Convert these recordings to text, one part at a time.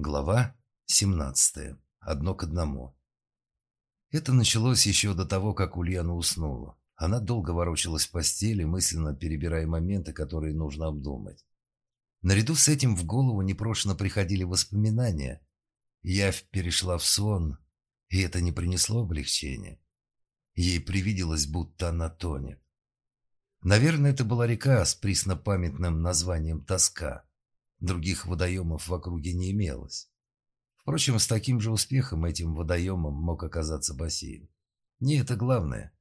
Глава 17. Одно к одному. Это началось еще до того, как Ульяна уснула. Она долго ворочалась в постели, мысленно перебирая моменты, которые нужно обдумать. Наряду с этим в голову непрошено приходили воспоминания. Явь перешла в сон, и это не принесло облегчения. Ей привиделось, будто она тонет. Наверное, это была река с приснопамятным названием «Тоска». Других водоемов в округе не имелось. Впрочем, с таким же успехом этим водоемом мог оказаться бассейн. Не это главное.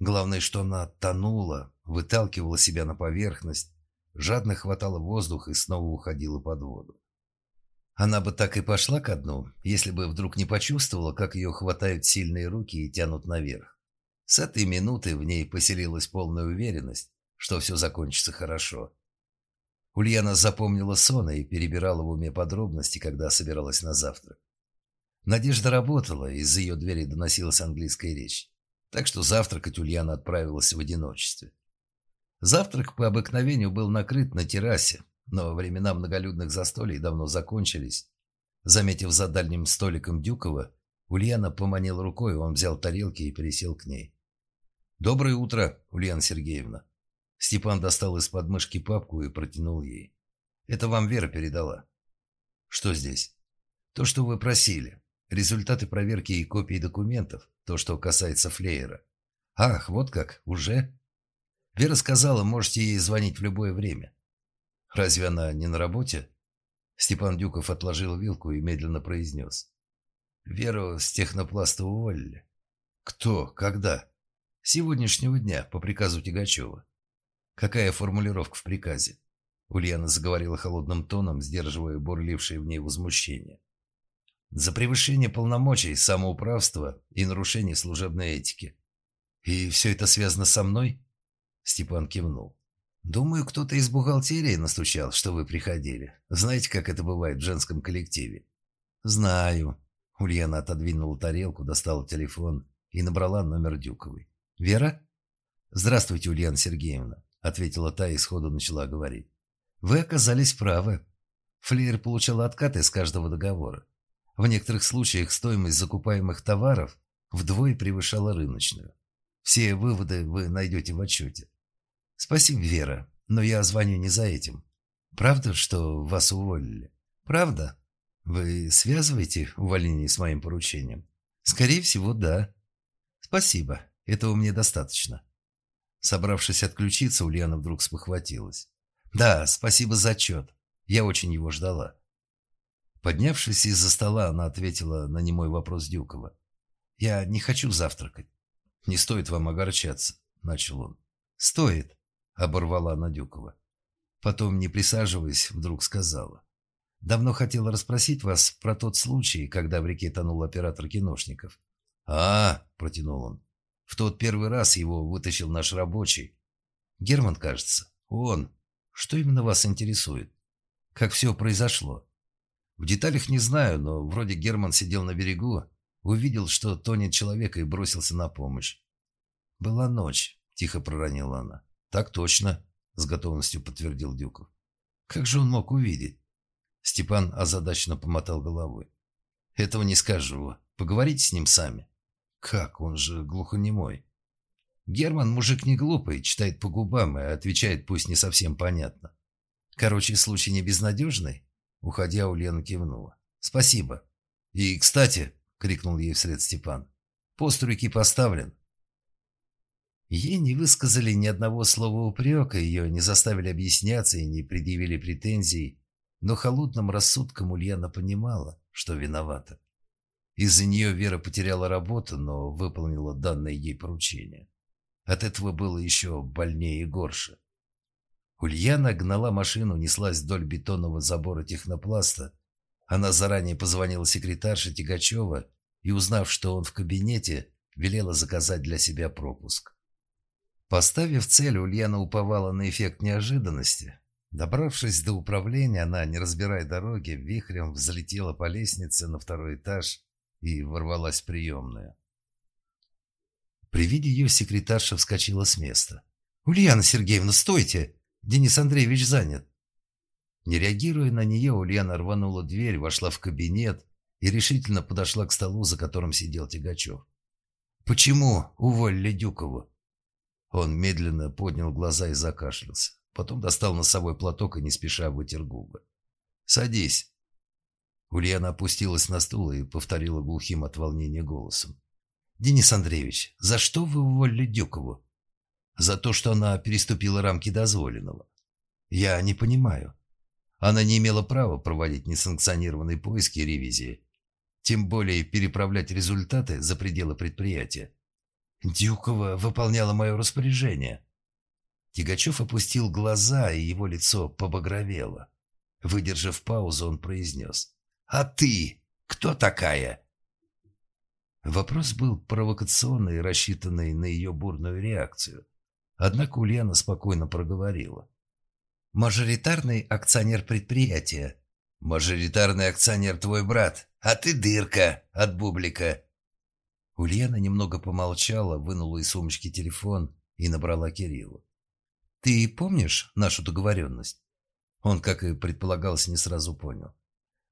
Главное, что она тонула, выталкивала себя на поверхность, жадно хватала воздух и снова уходила под воду. Она бы так и пошла ко дну, если бы вдруг не почувствовала, как ее хватают сильные руки и тянут наверх. С этой минуты в ней поселилась полная уверенность, что все закончится хорошо. Ульяна запомнила сон и перебирала в уме подробности, когда собиралась на завтрак. Надежда работала, из ее двери доносилась английская речь. Так что завтракать Ульяна отправилась в одиночестве. Завтрак по обыкновению был накрыт на террасе, но времена многолюдных застолий давно закончились. Заметив за дальним столиком Дюкова, Ульяна поманил рукой, он взял тарелки и пересел к ней. «Доброе утро, Ульяна Сергеевна», Степан достал из подмышки папку и протянул ей. «Это вам Вера передала». «Что здесь?» «То, что вы просили. Результаты проверки и копии документов. То, что касается Флеера». «Ах, вот как, уже?» Вера сказала, можете ей звонить в любое время. «Разве она не на работе?» Степан Дюков отложил вилку и медленно произнес. «Веру с технопласта уволили». «Кто? Когда?» «Сегодняшнего дня, по приказу Тягачева». Какая формулировка в приказе? Ульяна заговорила холодным тоном, сдерживая бурлившее в ней возмущение. За превышение полномочий, самоуправство и нарушение служебной этики. И все это связано со мной? Степан кивнул. Думаю, кто-то из бухгалтерии настучал, что вы приходили. Знаете, как это бывает в женском коллективе? Знаю. Ульяна отодвинула тарелку, достала телефон и набрала номер Дюковой. Вера? Здравствуйте, Ульяна Сергеевна. — ответила та и сходу начала говорить. «Вы оказались правы. Флеер получал откаты с каждого договора. В некоторых случаях стоимость закупаемых товаров вдвое превышала рыночную. Все выводы вы найдете в отчете. Спасибо, Вера, но я звоню не за этим. Правда, что вас уволили? Правда? Вы связываете увольнение с моим поручением? Скорее всего, да. Спасибо, этого мне достаточно. Собравшись отключиться, Ульяна вдруг спохватилась. «Да, спасибо за отчет. Я очень его ждала». Поднявшись из-за стола, она ответила на немой вопрос Дюкова. «Я не хочу завтракать. Не стоит вам огорчаться», — начал он. «Стоит», — оборвала она Дюкова. Потом, не присаживаясь, вдруг сказала. «Давно хотела расспросить вас про тот случай, когда в реке тонул оператор киношников». «А, — протянул он, в тот первый раз его вытащил наш рабочий. Герман, кажется. Он. Что именно вас интересует? Как все произошло? В деталях не знаю, но вроде Герман сидел на берегу, увидел, что тонет человек и бросился на помощь. «Была ночь», — тихо проронила она. «Так точно», — с готовностью подтвердил Дюков. «Как же он мог увидеть?» Степан озадаченно помотал головой. «Этого не скажу. Поговорите с ним сами». Как? Он же глухонемой. Герман мужик не глупый, читает по губам и отвечает пусть не совсем понятно. Короче, случай не безнадежный? Уходя, Ульяна кивнула. Спасибо. И, кстати, крикнул ей вслед Степан, пост руки поставлен. Ей не высказали ни одного слова упрека, ее не заставили объясняться и не предъявили претензий, но холодным рассудком Ульяна понимала, что виновата. Из-за нее Вера потеряла работу, но выполнила данное ей поручение. От этого было еще больнее и горше. Ульяна гнала машину, неслась вдоль бетонного забора технопласта. Она заранее позвонила секретарше Тигачева и, узнав, что он в кабинете, велела заказать для себя пропуск. Поставив цель, Ульяна уповала на эффект неожиданности. Добравшись до управления, она, не разбирая дороги, вихрем взлетела по лестнице на второй этаж и ворвалась в приемную. При виде ее секретарша вскочила с места. «Ульяна Сергеевна, стойте! Денис Андреевич занят!» Не реагируя на нее, Ульяна рванула дверь, вошла в кабинет и решительно подошла к столу, за которым сидел Тягачев. «Почему уволили Дюкову?» Он медленно поднял глаза и закашлялся. Потом достал носовой платок и не спеша вытер губы. «Садись». Ульяна опустилась на стул и повторила глухим от волнения голосом. «Денис Андреевич, за что вы уволили Дюкову?» «За то, что она переступила рамки дозволенного». «Я не понимаю. Она не имела права проводить несанкционированные поиски и ревизии, тем более переправлять результаты за пределы предприятия. Дюкова выполняла мое распоряжение». Тягачев опустил глаза, и его лицо побагровело. Выдержав паузу, он произнес. «А ты? Кто такая?» Вопрос был провокационный рассчитанный на ее бурную реакцию. Однако Ульяна спокойно проговорила. «Мажоритарный акционер предприятия». «Мажоритарный акционер твой брат, а ты дырка от бублика». Ульяна немного помолчала, вынула из сумочки телефон и набрала Кириллу. «Ты помнишь нашу договоренность?» Он, как и предполагалось, не сразу понял.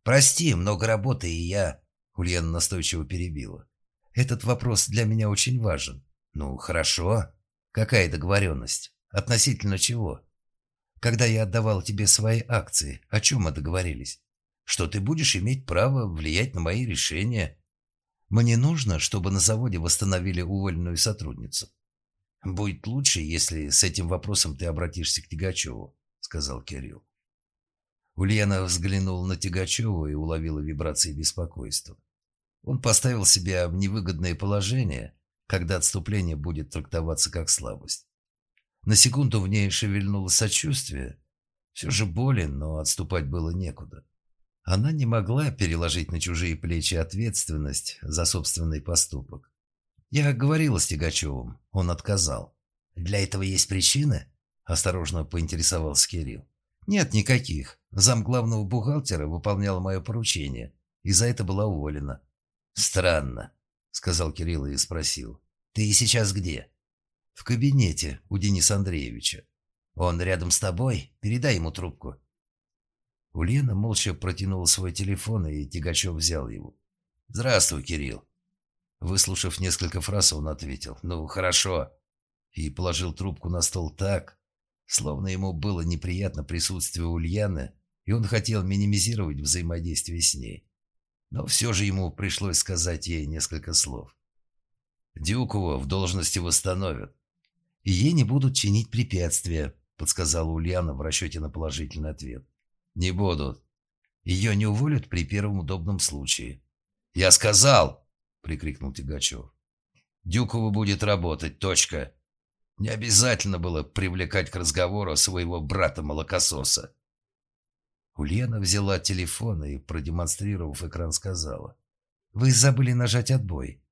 «Прости, много работы, и я...» Ульяна настойчиво перебила. «Этот вопрос для меня очень важен». «Ну, хорошо. Какая договоренность? Относительно чего?» «Когда я отдавал тебе свои акции, о чем мы договорились? Что ты будешь иметь право влиять на мои решения. Мне нужно, чтобы на заводе восстановили уволенную сотрудницу. «Будет лучше, если с этим вопросом ты обратишься к Тигачеву», — сказал Кирилл. Ульяна взглянула на Тигачева и уловила вибрации беспокойства. Он поставил себя в невыгодное положение, когда отступление будет трактоваться как слабость. На секунду в ней шевельнуло сочувствие. Все же болен, но отступать было некуда. Она не могла переложить на чужие плечи ответственность за собственный поступок. Я говорила с Тягачевым, он отказал. Для этого есть причины? Осторожно поинтересовался Кирилл. Нет никаких. Зам главного бухгалтера выполнял мое поручение, и за это была уволена. Странно, сказал Кирилл и спросил. Ты сейчас где? В кабинете у Дениса Андреевича. Он рядом с тобой? Передай ему трубку. Ульяна молча протянула свой телефон, и Тягачев взял его. «Здравствуй, Кирилл. Выслушав несколько фраз, он ответил «Ну, хорошо» и положил трубку на стол так, словно ему было неприятно присутствие Ульяны, и он хотел минимизировать взаимодействие с ней. Но все же ему пришлось сказать ей несколько слов. «Дюкова в должности восстановят, и ей не будут чинить препятствия», подсказала Ульяна в расчете на положительный ответ. «Не будут. Ее не уволят при первом удобном случае». «Я сказал!» прикрикнул Тягачев. «Дюкова будет работать, точка. Не обязательно было привлекать к разговору своего брата-молокососа». Ульяна взяла телефон и, продемонстрировав экран, сказала. «Вы забыли нажать отбой.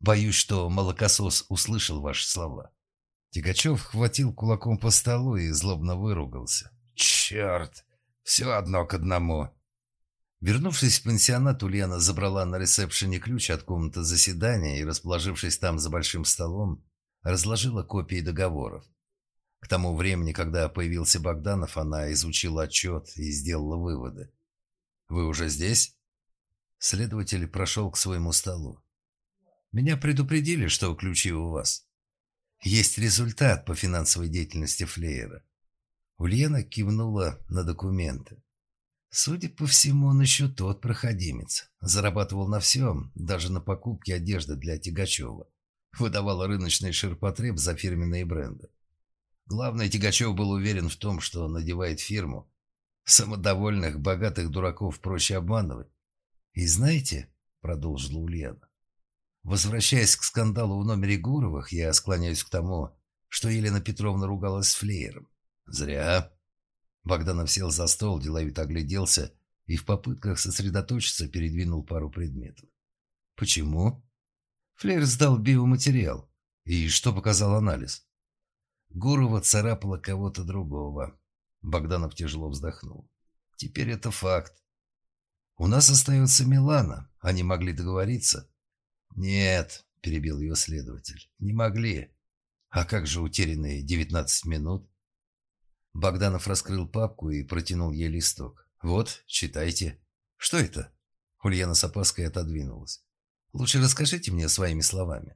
Боюсь, что молокосос услышал ваши слова». Тягачев хватил кулаком по столу и злобно выругался. «Черт! Все одно к одному!» Вернувшись в пансионат, Ульяна забрала на ресепшене ключ от комнаты заседания и, расположившись там за большим столом, разложила копии договоров. К тому времени, когда появился Богданов, она изучила отчет и сделала выводы. «Вы уже здесь?» Следователь прошел к своему столу. «Меня предупредили, что ключи у вас. Есть результат по финансовой деятельности Флеера». Ульяна кивнула на документы. Судя по всему, он еще тот проходимец. Зарабатывал на всем, даже на покупке одежды для Тягачева. Выдавал рыночный ширпотреб за фирменные бренды. Главное, Тягачев был уверен в том, что надевает фирму. Самодовольных, богатых дураков проще обманывать. «И знаете», — продолжила Ульяна, «возвращаясь к скандалу в номере Гуровых, я склоняюсь к тому, что Елена Петровна ругалась с Флеером. Зря. Богданов сел за стол, деловито огляделся и в попытках сосредоточиться передвинул пару предметов. «Почему?» Флер сдал биоматериал. И что показал анализ? Гурова царапала кого-то другого. Богданов тяжело вздохнул. Теперь это факт. У нас остается Милана. Они могли договориться? Нет, перебил ее следователь. Не могли. А как же утерянные девятнадцать минут? Богданов раскрыл папку и протянул ей листок. «Вот, читайте». «Что это?» Ульяна с опаской отодвинулась. «Лучше расскажите мне своими словами».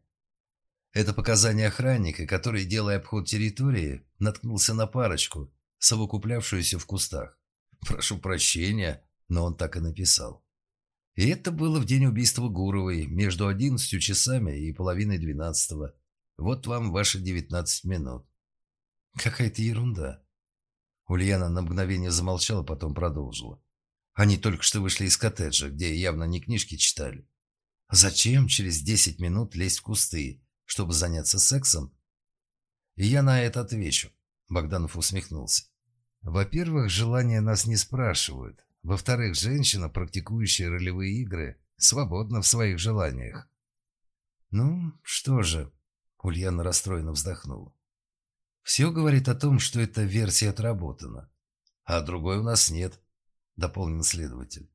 Это показания охранника, который, делая обход территории, наткнулся на парочку, совокуплявшуюся в кустах. Прошу прощения, но он так и написал. И это было в день убийства Гуровой, между одиннадцатью часами и половиной двенадцатого. Вот вам ваши девятнадцать минут. Какая-то ерунда. Ульяна на мгновение замолчала, потом продолжила. Они только что вышли из коттеджа, где явно не книжки читали. Зачем через десять минут лезть в кусты, чтобы заняться сексом? Я на это отвечу. Богданов усмехнулся. Во-первых, желания нас не спрашивают. Во-вторых, женщина, практикующая ролевые игры, свободна в своих желаниях. Ну, что же, Ульяна расстроенно вздохнула. Все говорит о том, что эта версия отработана. А другой у нас нет, дополнил следователь.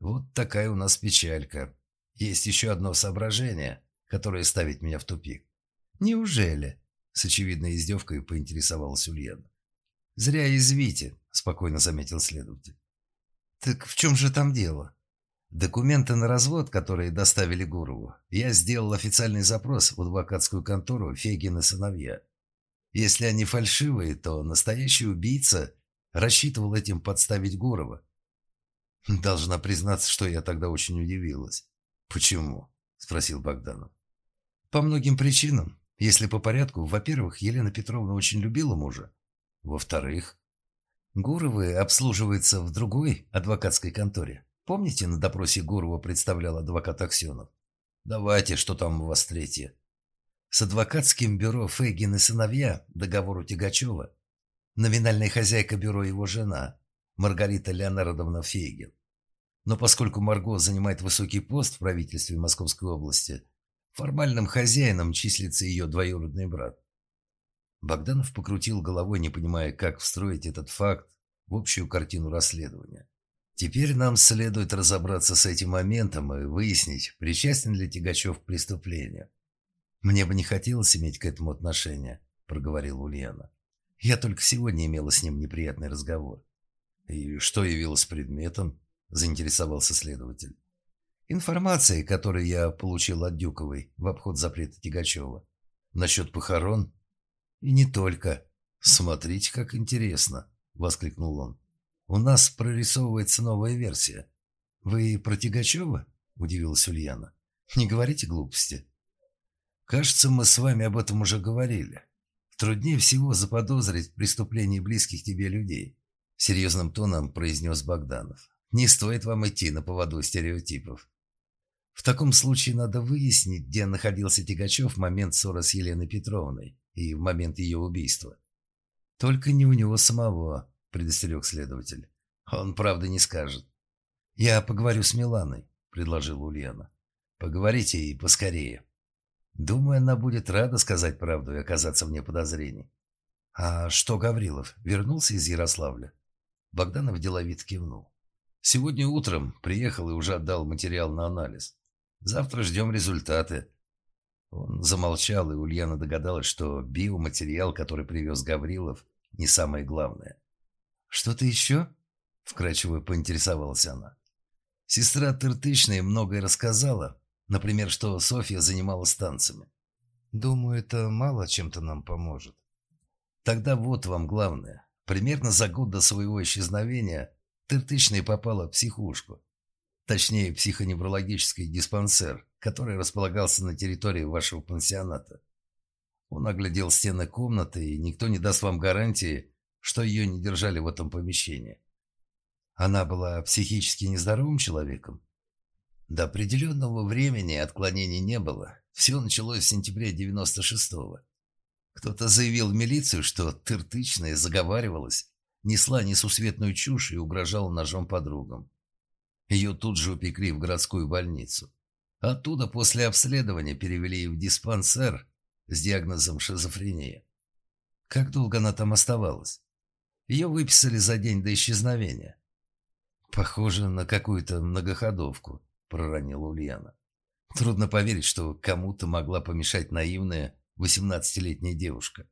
Вот такая у нас печалька. Есть еще одно соображение, которое ставит меня в тупик. Неужели? С очевидной издевкой поинтересовалась Ульяна. «Зря извите», – спокойно заметил следователь. «Так в чем же там дело?» «Документы на развод, которые доставили Гурову, я сделал официальный запрос в адвокатскую контору Фегин и сыновья. Если они фальшивые, то настоящий убийца рассчитывал этим подставить Гурова. Должна признаться, что я тогда очень удивилась. «Почему?» – спросил Богданов. «По многим причинам. Если по порядку, во-первых, Елена Петровна очень любила мужа. Во-вторых, Гуровы обслуживаются в другой адвокатской конторе. Помните, на допросе Гурова представлял адвокат Аксенов? Давайте, что там у вас третье? С адвокатским бюро Фейгин и сыновья договор у Тягачева. Номинальная хозяйка бюро его жена, Маргарита Леонардовна Фейгин. Но поскольку Марго занимает высокий пост в правительстве Московской области, формальным хозяином числится ее двоюродный брат. Богданов покрутил головой, не понимая, как встроить этот факт в общую картину расследования. Теперь нам следует разобраться с этим моментом и выяснить, причастен ли Тягачев к преступлению. «Мне бы не хотелось иметь к этому отношения», – проговорила Ульяна. «Я только сегодня имела с ним неприятный разговор». «И что явилось предметом?» – заинтересовался следователь. «Информация, которую я получил от Дюковой в обход запрета Тягачева. Насчет похорон «И не только. Смотрите, как интересно!» – воскликнул он. «У нас прорисовывается новая версия. Вы про Тягачева?» – удивилась Ульяна. «Не говорите глупости». «Кажется, мы с вами об этом уже говорили. Труднее всего заподозрить в преступлении близких тебе людей», – серьезным тоном произнес Богданов. «Не стоит вам идти на поводу стереотипов. В таком случае надо выяснить, где находился Тягачев в момент ссоры с Еленой Петровной и в момент ее убийства. «Только не у него самого», – предостерег следователь. «Он, правда, не скажет». «Я поговорю с Миланой», – предложила Ульяна. «Поговорите и поскорее». Думаю, она будет рада сказать правду и оказаться вне подозрений. «А что Гаврилов? Вернулся из Ярославля?» Богданов деловит кивнул. «Сегодня утром приехал и уже отдал материал на анализ. Завтра ждем результаты. Он замолчал, и Ульяна догадалась, что биоматериал, который привез Гаврилов, не самое главное. «Что-то еще?» – вкрадчиво поинтересовалась она. Сестра Тыртычная многое рассказала, например, что Софья занималась танцами. «Думаю, это мало чем-то нам поможет». «Тогда вот вам главное. Примерно за год до своего исчезновения Тыртычная попала в психушку. Точнее, психоневрологический диспансер, который располагался на территории вашего пансионата. Он оглядел стены комнаты, и никто не даст вам гарантии, что ее не держали в этом помещении. Она была психически нездоровым человеком? До определенного времени отклонений не было. Все началось в сентябре 96-го. Кто-то заявил в милицию, что тыртычная заговаривалась, несла несусветную чушь и угрожала ножом подругам. Ее тут же упекли в городскую больницу. Оттуда после обследования перевели в диспансер с диагнозом шизофрения. Как долго она там оставалась? Ее выписали за день до исчезновения. Похоже на какую-то многоходовку, проронила Ульяна. Трудно поверить, что кому-то могла помешать наивная восемнадцатилетняя девушка.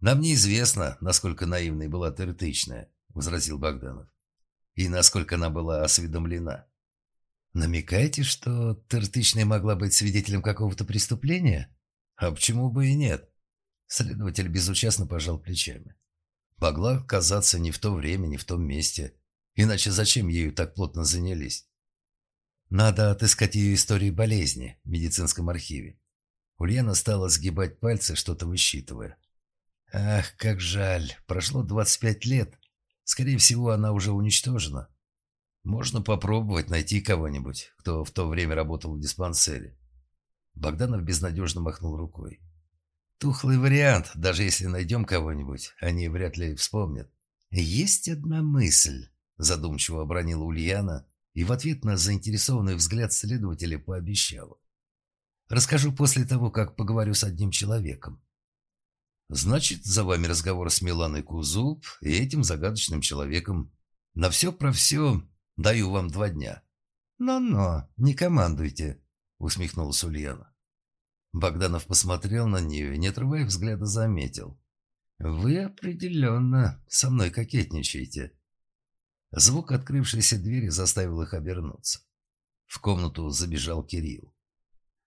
«Нам неизвестно, насколько наивной была Тыртычная», — возразил Богданов. «И насколько она была осведомлена». «Намекаете, что Тыртычная могла быть свидетелем какого-то преступления?» «А почему бы и нет?» Следователь безучастно пожал плечами. «Могла оказаться не в то время, не в том месте. Иначе зачем ею так плотно занялись?» «Надо отыскать ее историю болезни в медицинском архиве». Ульяна стала сгибать пальцы, что-то высчитывая. «Ах, как жаль! Прошло 25 лет. Скорее всего, она уже уничтожена. Можно попробовать найти кого-нибудь, кто в то время работал в диспансере». Богданов безнадежно махнул рукой. «Тухлый вариант. Даже если найдем кого-нибудь, они вряд ли вспомнят». «Есть одна мысль», – задумчиво обронила Ульяна, и в ответ на заинтересованный взгляд следователя пообещала. «Расскажу после того, как поговорю с одним человеком». Значит, за вами разговор с Миланой Кузуб и этим загадочным человеком. На все про все даю вам два дня. Но-но, не командуйте, усмехнулась Ульяна. Богданов посмотрел на нее и, не отрывая взгляда, заметил. «Вы определенно со мной кокетничаете». Звук открывшейся двери заставил их обернуться. В комнату забежал Кирилл.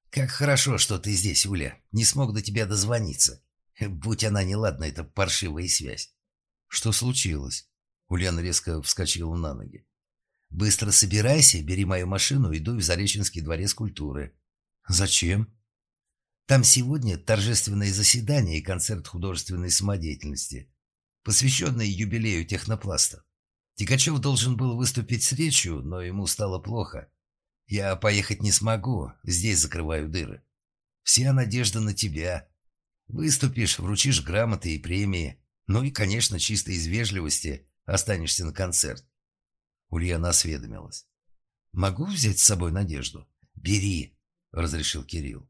«Как хорошо, что ты здесь, Уля. Не смог до тебя дозвониться. Будь она неладна, это паршивая связь. Что случилось? Ульяна резко вскочила на ноги. Быстро собирайся, бери мою машину и дуй в Зареченский дворец культуры. Зачем? Там сегодня торжественное заседание и концерт художественной самодеятельности, посвященный юбилею технопласта. Тикачев должен был выступить с речью, но ему стало плохо. Я поехать не смогу, здесь закрываю дыры. Вся надежда на тебя. Выступишь, вручишь грамоты и премии. Ну и, конечно, чисто из вежливости останешься на концерт. Ульяна осведомилась. «Могу взять с собой Надежду?» «Бери», — разрешил Кирилл.